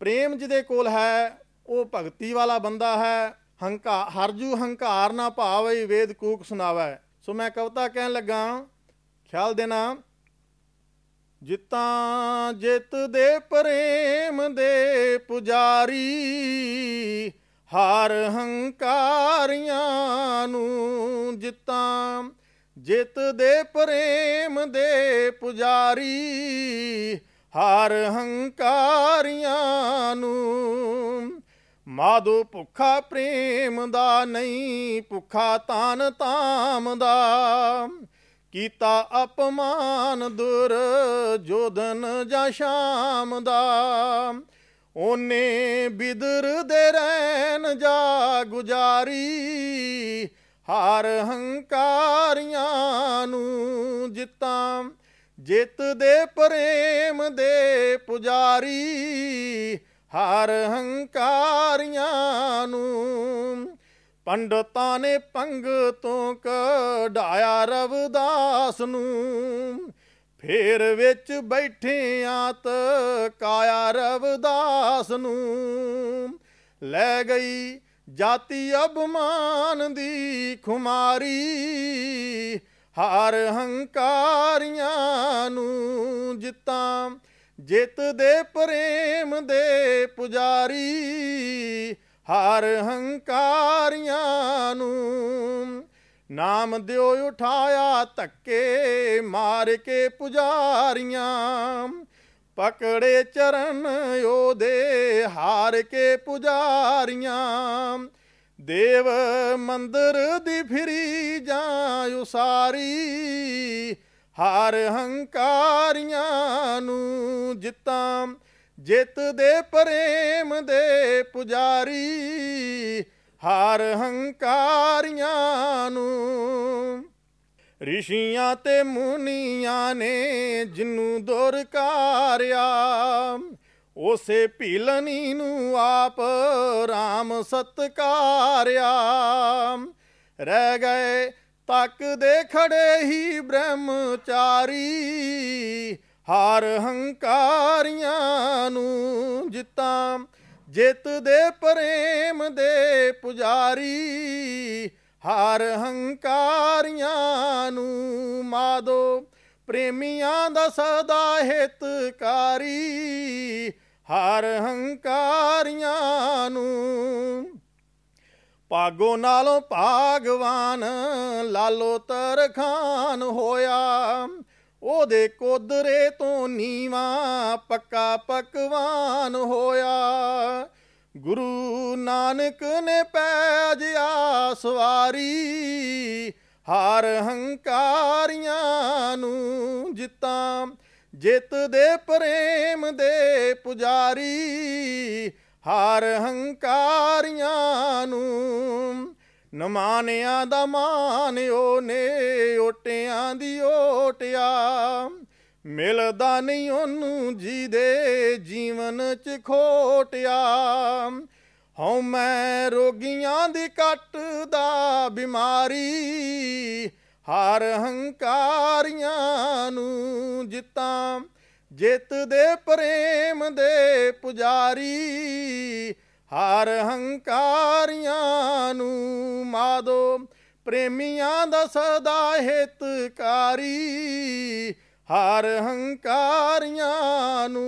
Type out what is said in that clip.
ਪ੍ਰੇਮ ਜਿਹਦੇ ਕੋਲ ਹੈ, ਉਹ ਭਗਤੀ ਵਾਲਾ ਬੰਦਾ ਹੈ। ਹੰਕਾ ਹਰਜੂ ਹੰਕਾਰ ਨਾ ਭਾਵਈ ਵੇਦ ਕੂਕ ਸੁਣਾਵੇ। ਸੋ ਮੈਂ ਕਵਿਤਾ ਕਹਿਣ ਲੱਗਾ ਖਿਆਲ ਦੇਣਾ, ਜਿਤਾਂ ਜਿਤ ਦੇ ਪ੍ਰੇਮ ਦੇ ਪੁਜਾਰੀ, ਹਾਰ ਹੰਕਾਰੀਆਂ ਨੂੰ ਜਿਤਾਂ ਜਿਤ ਦੇ ਪ੍ਰੇਮ ਦੇ ਪੁਜਾਰੀ, ਹਾਰ ਹੰਕਾਰੀਆਂ ਮਾਦੋ ਭੁੱਖਾ ਪ੍ਰੇਮ ਦਾ ਨਹੀਂ, ਭੁੱਖਾ ਤਾਨ ਤਾਮ ਦਾ। ਕੀਤਾ ਅਪਮਾਨ ਦੁਰ ਜੋਧਨ ਜਾਂ ਸ਼ਾਮ ਦਾ। ਉਹਨੇ ਬਿਦਰ ਦੇ ਰਹਿਣ ਜਾ ਗੁਜਾਰੀ, ਹਾਰ ਹੰਕਾਰੀਆਂ ਨੂੰ ਜਿੱਤਾਂ। ਜਿੱਤ ਦੇ ਪ੍ਰੇਮ ਦੇ ਪੁਜਾਰੀ ਹਾਰ ਹੰਕਾਰੀਆਂ ਨੂੰ ਪੰਡਤਾਂ ਨੇ ਪੰਗ ਤੋਂ ਕਢਾਇਆ ਰਵਦਾਸ ਨੂੰ। ਫੇਰ ਵਿੱਚ ਬੈਠਿਆਂ ਤ ਕਾਇਆ ਰਵਦਾਸ ਨੂੰ। ਲੈ ਗਈ ਜਾਤੀ ਅਭਮਾਨ ਦੀ ਖੁਮਾਰੀ, ਹਾਰ ਹੰਕਾਰੀਆਂ ਨੂੰ ਜਿੱਤਾਂ ਜਿੱਤ ਦੇ ਪ੍ਰੇਮ ਦੇ ਪੁਜਾਰੀ, ਹਰ ਹੰਕਾਰੀਆਂ ਨੂੰ ਨਾਮ ਦਿਓ ਉਠਾਇਆ, ਧੱਕੇ ਮਾਰ ਕੇ ਪੁਜਾਰੀਆਂ। ਪਕੜੇ ਚਰਨ ਉਹਦੇ, ਹਾਰ ਕੇ ਪੁਜਾਰੀਆਂ। ਦੇਵ ਮੰਦਰ ਦੀ ਫਿਰੀ ਜਾਂ ਉਸਾਰੀ ਹਾਰ ਹੰਕਾਰੀਆਂ ਨੂੰ ਜਿੱਤਾਂ, ਜਿੱਤ ਦੇ ਪ੍ਰੇਮ ਦੇ ਪੁਜਾਰੀ। ਹਾਰ ਹੰਕਾਰੀਆਂ ਨੂੰ ਰਿਸ਼ੀਆਂ ਤੇ ਮੁਨੀਆਂ ਨੇ ਜਿਨੂੰ ਦੁਰਕਾਰਿਆ ਉਸੇ ਭੀਲਨੀ ਨੂੰ ਆਪ RAM ਸਤਕਾਰਿਆ। ਰਹਿ ਗਏ ਤੱਕ ਦੇ ਖੜੇ ਹੀ ਬ੍ਰਹਮਚਾਰੀ, ਹਾਰ ਹੰਕਾਰੀਆਂ ਨੂੰ ਜਿੱਤਾਂ, ਜਿੱਤ ਦੇ ਪ੍ਰੇਮ ਦੇ ਪੁਜਾਰੀ, ਹਾਰ ਹੰਕਾਰੀਆਂ ਨੂੰ ਮਾਦੋ, ਪ੍ਰੇਮੀਆਂ ਦਾ ਸਦਾ ਹਿਤਕਾਰੀ, ਹਾਰ ਹੰਕਾਰੀਆਂ ਨੂੰ ਭਾਗੋ ਨਾਲੋਂ ਭਾਗਵਾਨ, ਲਾਲੋ ਤਰਖਾਨ ਹੋਇਆ। ਉਹਦੇ ਕੋਦਰੇ ਤੋਂ ਨੀਵਾ ਪੱਕਾ ਪਕਵਾਨ ਹੋਇਆ। ਗੁਰੂ ਨਾਨਕ ਨੇ ਪੈਜ ਆ ਸਵਾਰੀ, ਹਾਰ ਹੰਕਾਰੀਆਂ ਨੂੰ ਜਿੱਤਾਂ। ਜਿੱਤ ਦੇ ਪ੍ਰੇਮ ਦੇ ਪੁਜਾਰੀ ਹਾਰ ਹੰਕਾਰੀਆਂ ਨੂੰ ਨਮਾਨਿਆਂ ਦਾ ਮਾਨਿਓ ਨੇ ਓਟਿਆਂ ਦੀ ਓਟਿਆ ਮਿਲਦਾ ਨਹੀਂ ਉਹਨੂੰ ਜੀ ਜੀਵਨ ਚ ਖੋਟਿਆ ਹਉ ਮੈਂ ਰੋਗੀਆਂ ਦੀ ਕੱਟਦਾ ਬਿਮਾਰੀ, ਹਾਰ ਹੰਕਾਰੀਆਂ ਨੂੰ ਜਿੱਤਾਂ ਜਿੱਤ ਦੇ ਪ੍ਰੇਮ ਦੇ ਪੁਜਾਰੀ, ਹਾਰ ਹੰਕਾਰੀਆਂ ਨੂੰ ਮਾਦੋ, ਪ੍ਰੇਮੀਆਂ ਦਾ ਸਦਾ ਹਿਤਕਾਰੀ, ਹਰ ਹੰਕਾਰੀਆਂ ਨੂੰ